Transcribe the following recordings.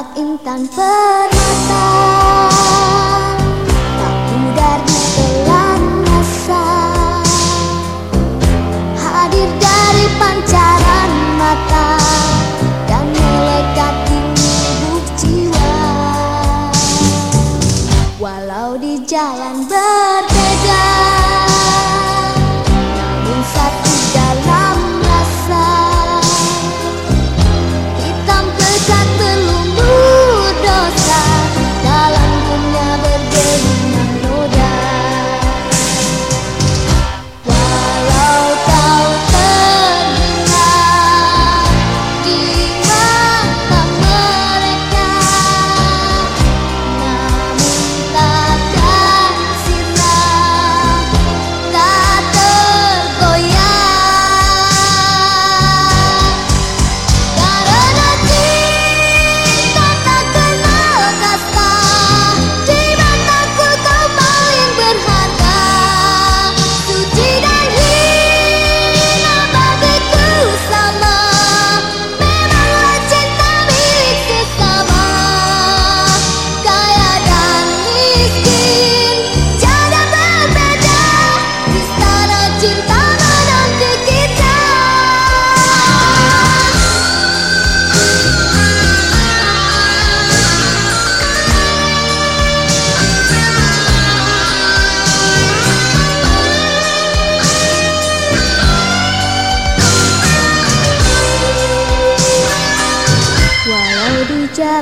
tempat intan permata. Tak pudar di telan masa. Hadir dari panca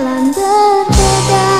蓝的天